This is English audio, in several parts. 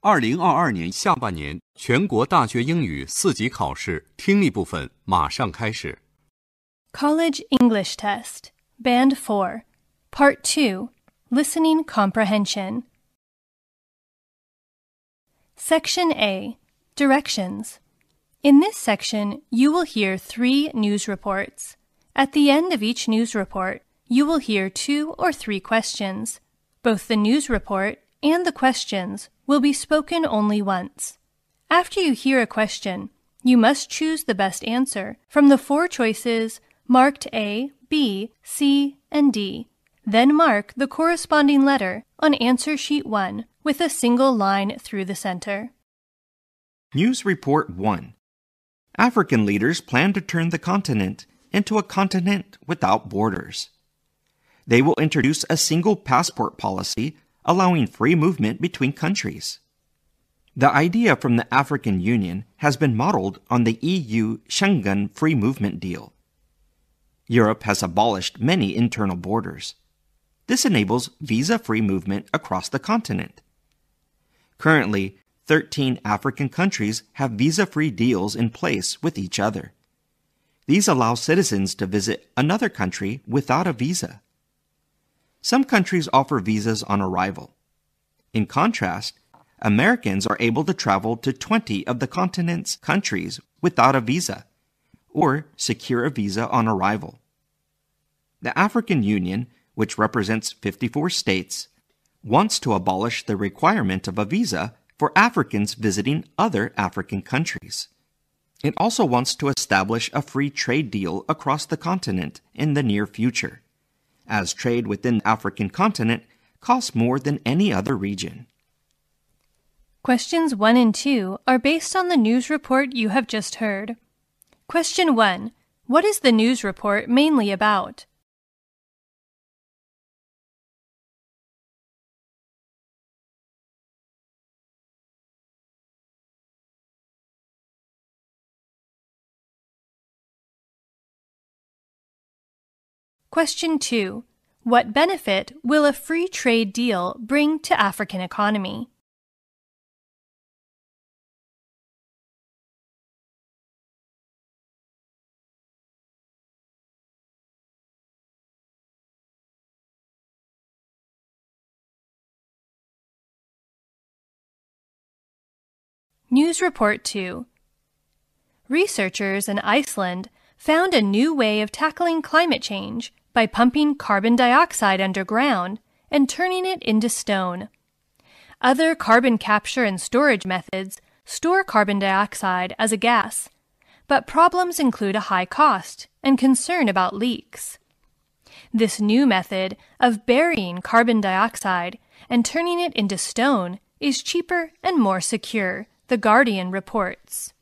二零二二年下半年全国大学英语四级考试听力部分马上开始。 College English Test, Band 4, Part 2, Listening Comprehension. Section A Directions. In this section, you will hear three news reports. At the end of each news report, you will hear two or three questions. Both the news report and the questions will be spoken only once. After you hear a question, you must choose the best answer from the four choices marked A, B, C, and D. Then mark the corresponding letter on answer sheet 1 with a single line through the center. News Report 1 African leaders plan to turn the continent into a continent without borders. They will introduce a single passport policy allowing free movement between countries. The idea from the African Union has been modeled on the EU Schengen free movement deal. Europe has abolished many internal borders. This enables visa free movement across the continent. Currently, 13 African countries have visa free deals in place with each other. These allow citizens to visit another country without a visa. Some countries offer visas on arrival. In contrast, Americans are able to travel to 20 of the continent's countries without a visa, or secure a visa on arrival. The African Union, which represents 54 states, wants to abolish the requirement of a visa for Africans visiting other African countries. It also wants to establish a free trade deal across the continent in the near future, as trade within the African continent costs more than any other region. Questions 1 and 2 are based on the news report you have just heard. Question 1 What is the news report mainly about? Question 2 What benefit will a free trade deal bring to African economy? News Report 2 Researchers in Iceland found a new way of tackling climate change by pumping carbon dioxide underground and turning it into stone. Other carbon capture and storage methods store carbon dioxide as a gas, but problems include a high cost and concern about leaks. This new method of burying carbon dioxide and turning it into stone is cheaper and more secure, The Guardian reports.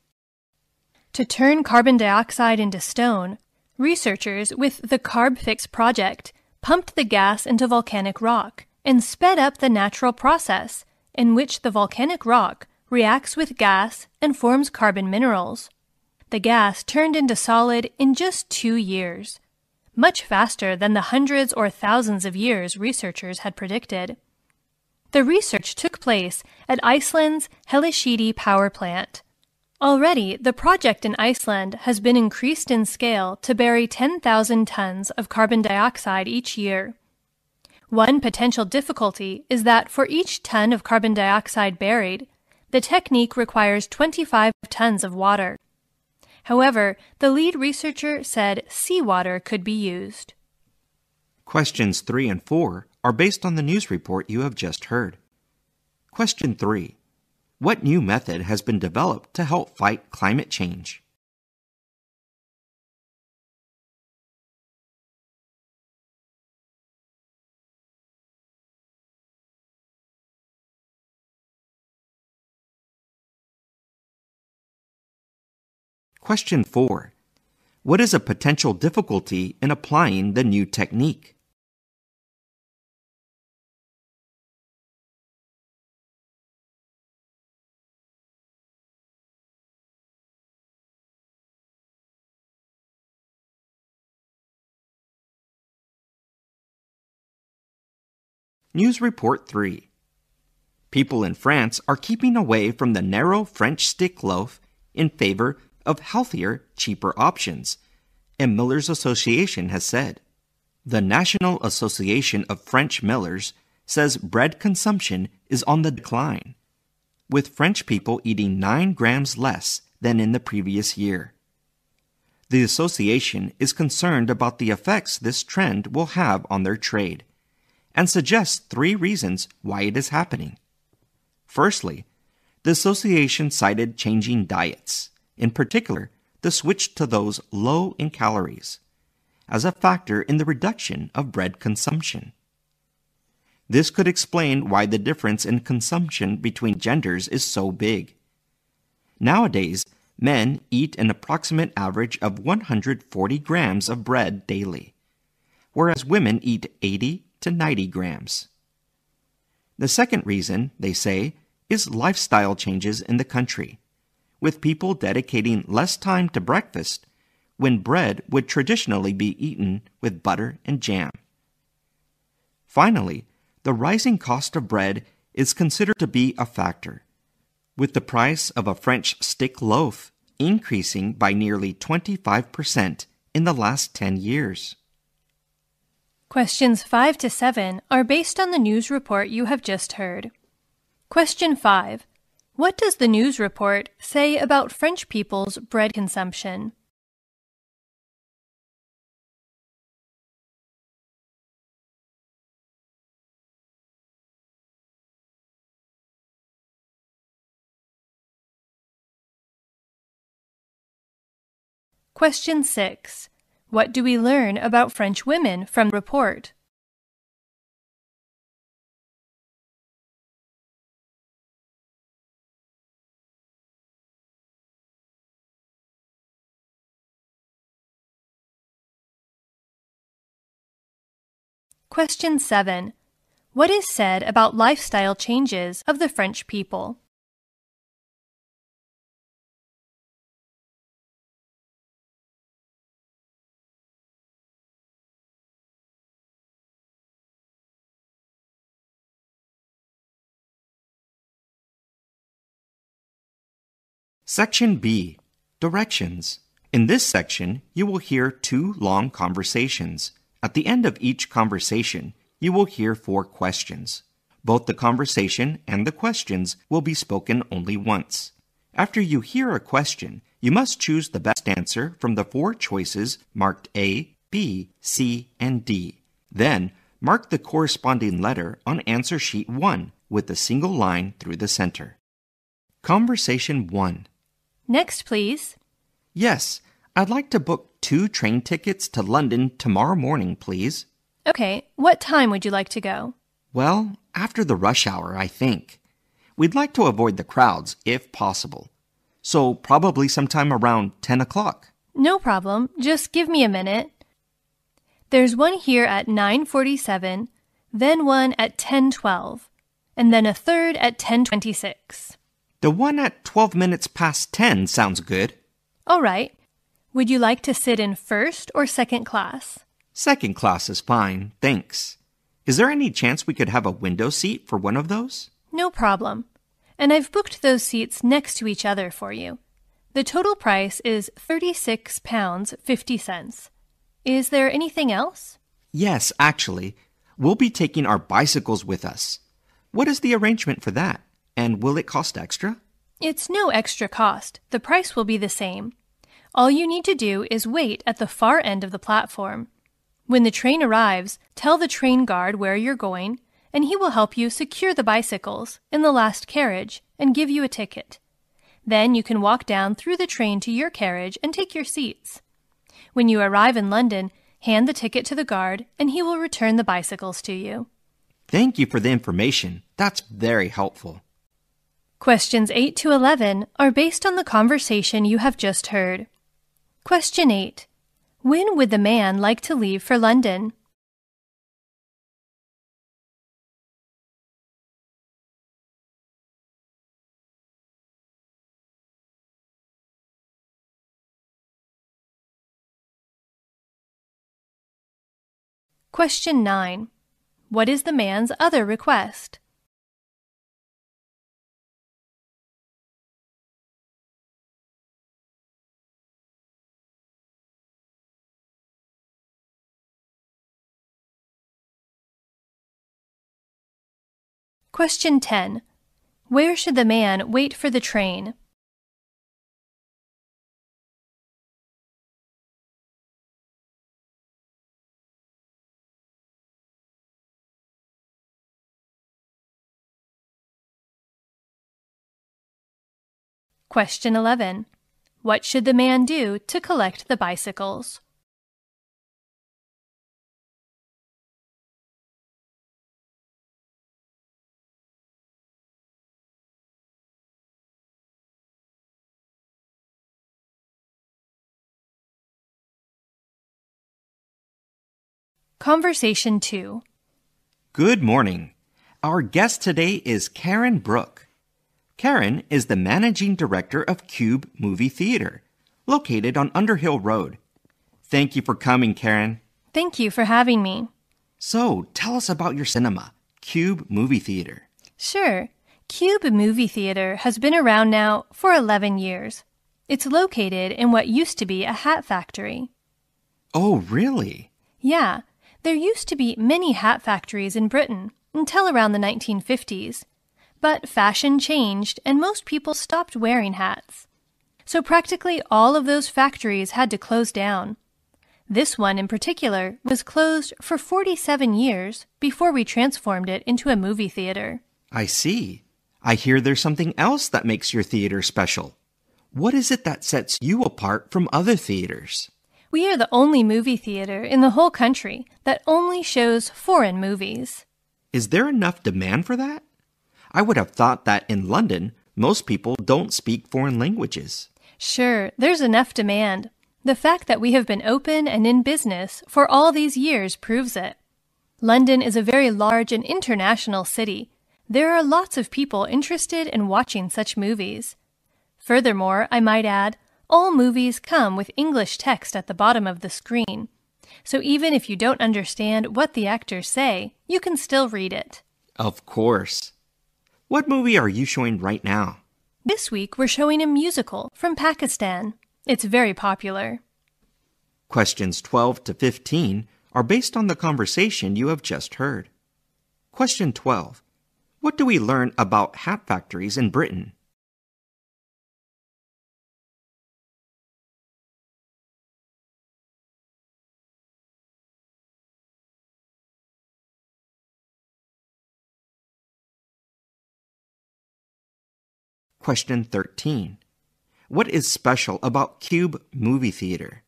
To turn carbon dioxide into stone, researchers with the CarbFix project pumped the gas into volcanic rock and sped up the natural process in which the volcanic rock reacts with gas and forms carbon minerals. The gas turned into solid in just two years, much faster than the hundreds or thousands of years researchers had predicted. The research took place at Iceland's Hellisheidi power plant. Already, the project in Iceland has been increased in scale to bury 10,000 tons of carbon dioxide each year. One potential difficulty is that for each ton of carbon dioxide buried, the technique requires 25 tons of water. However, the lead researcher said seawater could be used. Questions 3 and 4 are based on the news report you have just heard. Question 3 What new method has been developed to help fight climate change? Question 4 What is a potential difficulty in applying the new technique? News Report 3 People in France are keeping away from the narrow French stick loaf in favor of healthier, cheaper options, and Millers Association has said. The National Association of French Millers says bread consumption is on the decline, with French people eating 9 grams less than in the previous year. The association is concerned about the effects this trend will have on their trade and suggests three reasons why it is happening. Firstly, the association cited changing diets, in particular, the switch to those low in calories, as a factor in the reduction of bread consumption. This could explain why the difference in consumption between genders is so big. Nowadays, men eat an approximate average of 140 grams of bread daily, whereas women eat 80 to 90 grams. The second reason, they say, is lifestyle changes in the country, with people dedicating less time to breakfast when bread would traditionally be eaten with butter and jam. Finally, the rising cost of bread is considered to be a factor with the price of a French stick loaf increasing by nearly 25% in the last 10 years. Questions 5 to 7 are based on the news report you have just heard. Question 5. What does the news report say about French people's bread consumption? Question 6. What do we learn about French women from the report? Question 7. What is said about lifestyle changes of the French people? Section B Directions. In this section, you will hear two long conversations. At the end of each conversation, you will hear four questions. Both the conversation and the questions will be spoken only once. After you hear a question, you must choose the best answer from the four choices marked A, B, C, and D. Then, mark the corresponding letter on answer sheet 1 with a single line through the center. Conversation 1 Next, please. Yes, I'd like to book two train tickets to London tomorrow morning, please. Okay, what time would you like to go? Well, after the rush hour, I think. We'd like to avoid the crowds if possible. So, probably sometime around 10 o'clock. No problem. Just give me a minute. There's one here at 9:47, then one at 10:12, and then a third at 10:26. The one at 12 minutes past 10 sounds good. All right. Would you like to sit in first or second class? Second class is fine, thanks. Is there any chance we could have a window seat for one of those? No problem. And I've booked those seats next to each other for you. The total price is £36 50 cents. Is there anything else? Yes, actually. We'll be taking our bicycles with us. What is the arrangement for that? And will it cost extra? It's no extra cost. The price will be the same. All you need to do is wait at the far end of the platform. When the train arrives, tell the train guard where you're going, and he will help you secure the bicycles in the last carriage and give you a ticket. Then you can walk down through the train to your carriage and take your seats. When you arrive in London, hand the ticket to the guard, and he will return the bicycles to you. Thank you for the information. That's very helpful. Questions 8 to 11 are based on the conversation you have just heard. Question 8. When would the man like to leave for London? Question 9. What is the man's other request? Question 10. Where should the man wait for the train? Question 11. What should the man do to collect the bicycles? Conversation 2. Good morning. Our guest today is Karen Brook. Karen is the managing director of Cube Movie Theater, located on Underhill Road. Thank you for coming, Karen. Thank you for having me. So, tell us about your cinema, Cube Movie Theater. Sure. Cube Movie Theater has been around now for 11 years. It's located in what used to be a hat factory. Oh, really? Yeah, there used to be many hat factories in Britain until around the 1950s. But fashion changed and most people stopped wearing hats. So practically all of those factories had to close down. This one in particular was closed for 47 years before we transformed it into a movie theater. I see. I hear there's something else that makes your theater special. What is it that sets you apart from other theaters? We are the only movie theater in the whole country that only shows foreign movies. Is there enough demand for that? I would have thought that in London, most people don't speak foreign languages. Sure, there's enough demand. The fact that we have been open and in business for all these years proves it. London is a very large and international city. There are lots of people interested in watching such movies. Furthermore, I might add, all movies come with English text at the bottom of the screen. So even if you don't understand what the actors say, you can still read it. Of course. What movie are you showing right now? This week we're showing a musical from Pakistan. It's very popular. Questions 12 to 15 are based on the conversation you have just heard. Question 12. What do we learn about hat factories in Britain? Question 13. What is special about Cube Movie Theater?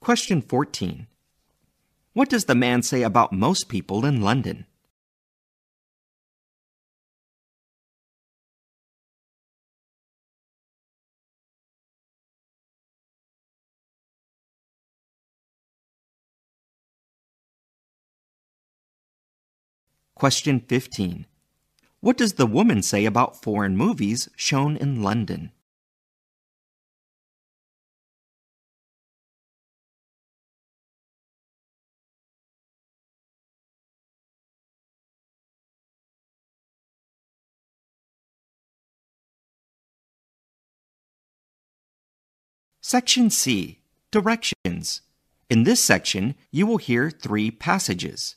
Question 14. What does the man say about most people in London? Question 15. What does the woman say about foreign movies shown in London? Section C Directions. In this section, you will hear three passages.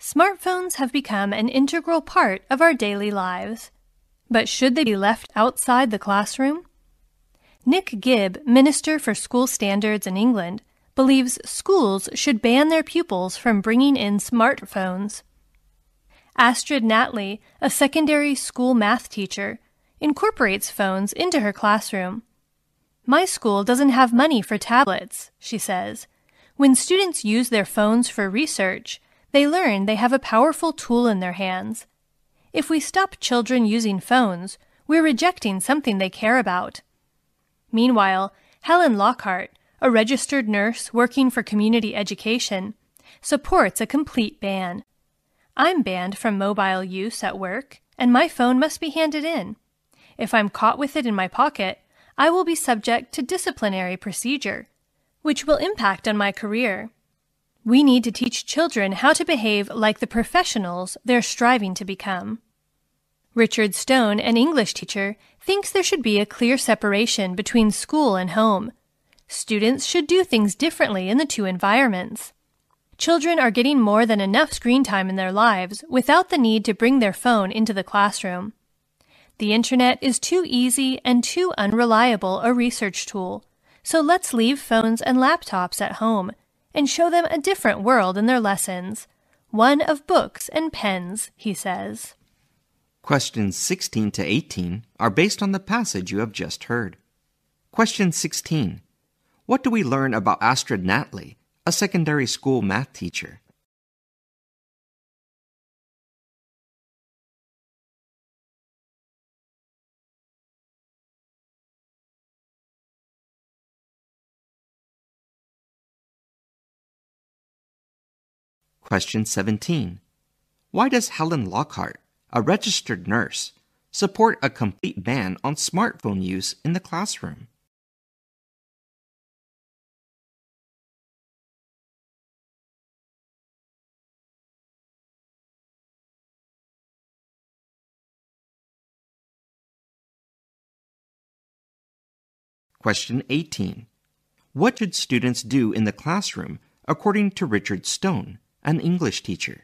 smartphones have become an integral part of our daily lives. But should they be left outside the classroom? Nick Gibb, Minister for School Standards in England, believes schools should ban their pupils from bringing in smartphones. Astrid Natley, a secondary school math teacher, incorporates phones into her classroom. My school doesn't have money for tablets, she says. When students use their phones for research, they learn they have a powerful tool in their hands. If we stop children using phones, we're rejecting something they care about. Meanwhile, Helen Lockhart, a registered nurse working for community education, supports a complete ban. I'm banned from mobile use at work, and my phone must be handed in. If I'm caught with it in my pocket, I will be subject to disciplinary procedure, which will impact on my career. We need to teach children how to behave like the professionals they're striving to become. Richard Stone, an English teacher, thinks there should be a clear separation between school and home. Students should do things differently in the two environments. Children are getting more than enough screen time in their lives without the need to bring their phone into the classroom. The internet is too easy and too unreliable a research tool, so let's leave phones and laptops at home and show them a different world in their lessons, one of books and pens, he says. Questions 16 to 18 are based on the passage you have just heard. Question 16. What do we learn about Astrid Natley, a secondary school math teacher? Question 17. Why does Helen Lockhart, a registered nurse, support a complete ban on smartphone use in the classroom? Question 18. What should students do in the classroom according to Richard Stone, an English teacher?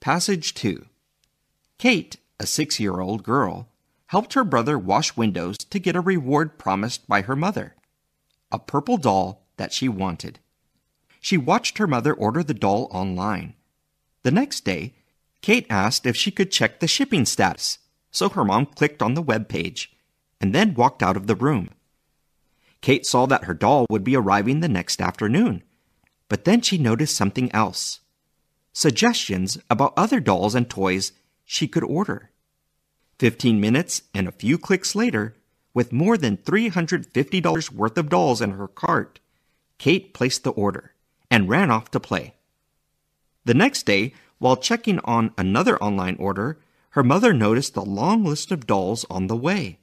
Passage 2 Kate, a six year old girl, helped her brother wash windows to get a reward promised by her mother a purple doll that she wanted. She watched her mother order the doll online. The next day, Kate asked if she could check the shipping status, so her mom clicked on the web page and then walked out of the room. Kate saw that her doll would be arriving the next afternoon, but then she noticed something else suggestions about other dolls and toys she could order. Fifteen minutes and a few clicks later, with more than $350 worth of dolls in her cart, Kate placed the order and ran off to play. The next day, while checking on another online order, her mother noticed the long list of dolls on the way.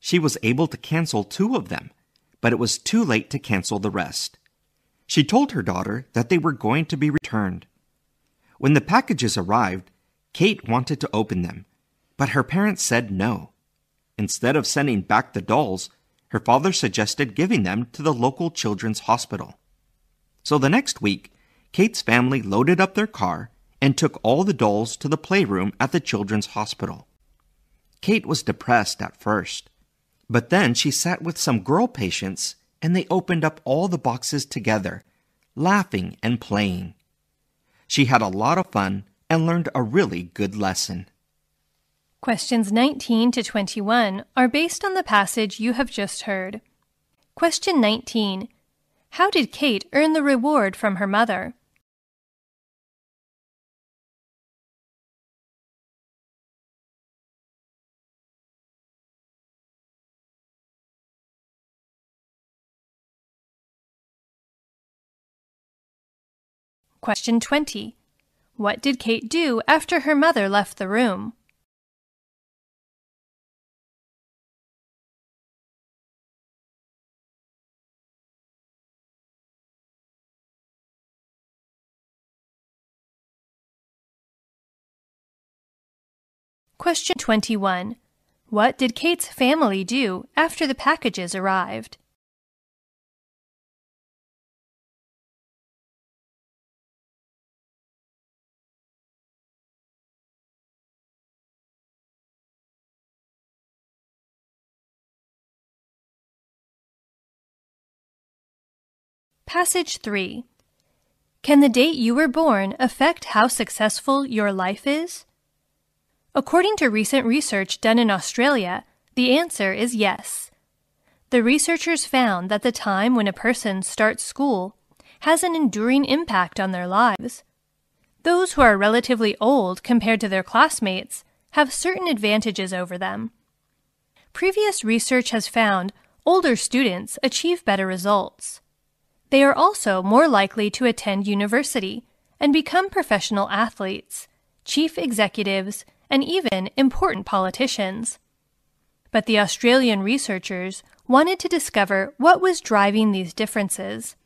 She was able to cancel two of them, but it was too late to cancel the rest. She told her daughter that they were going to be returned. When the packages arrived, Kate wanted to open them, but her parents said no. Instead of sending back the dolls, her father suggested giving them to the local children's hospital. So the next week, Kate's family loaded up their car and took all the dolls to the playroom at the children's hospital. Kate was depressed at first, but then she sat with some girl patients and they opened up all the boxes together, laughing and playing. She had a lot of fun and learned a really good lesson. Questions 19 to 21 are based on the passage you have just heard. Question 19. How did Kate earn the reward from her mother? Question 20. What did Kate do after her mother left the room? Question 21. What did Kate's family do after the packages arrived? Passage 3. Can the date you were born affect how successful your life is? According to recent research done in Australia, The answer is yes. The researchers found that the time when a person starts school has an enduring impact on their lives. Those who are relatively old compared to their classmates have certain advantages over them. Previous research has found older students achieve better results. They are also more likely to attend university and become professional athletes, chief executives, and even important politicians. But the Australian researchers wanted to discover what was driving these differences.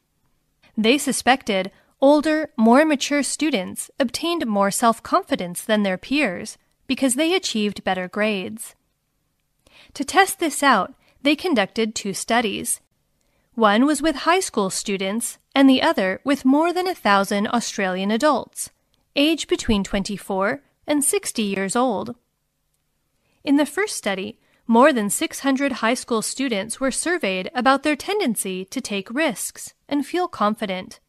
They suspected older, more mature students obtained more self confidence than their peers because they achieved better grades. To test this out, they conducted two studies. One was with high school students, and the other with more than a thousand Australian adults, aged between 24 and 60 years old. In the first study, more than 600 high school students were surveyed about their tendency to take risks and feel confident.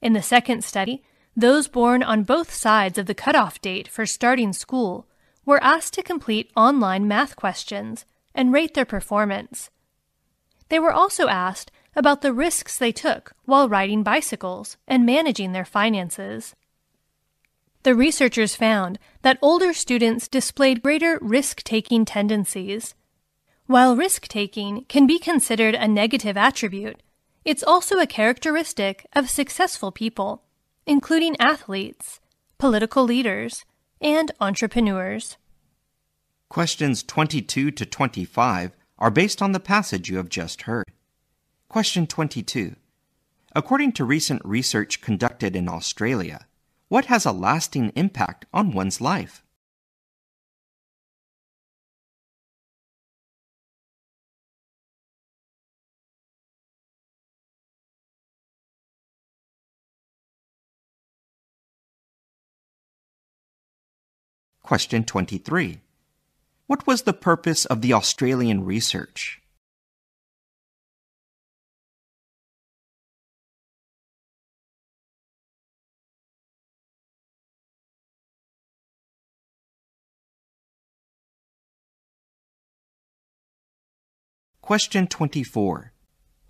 In the second study, those born on both sides of the cutoff date for starting school were asked to complete online math questions and rate their performance. They were also asked about the risks they took while riding bicycles and managing their finances. The researchers found that older students displayed greater risk taking tendencies. While risk taking can be considered a negative attribute, it's also a characteristic of successful people, including athletes, political leaders, and entrepreneurs. Questions 22 to 25 are based on the passage you have just heard. Question 22. According to recent research conducted in Australia, what has a lasting impact on one's life? Question 23. What was the purpose of the Australian research? Question 24.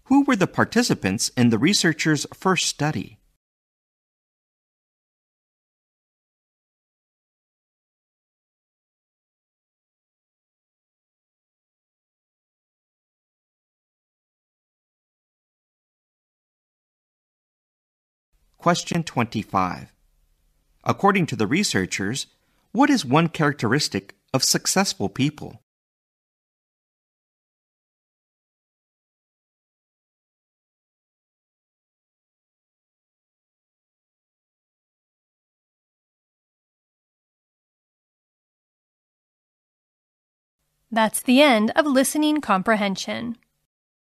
Who were the participants in the researchers' first study? Question 25. According to the researchers, what is one characteristic of successful people? That's the end of listening comprehension.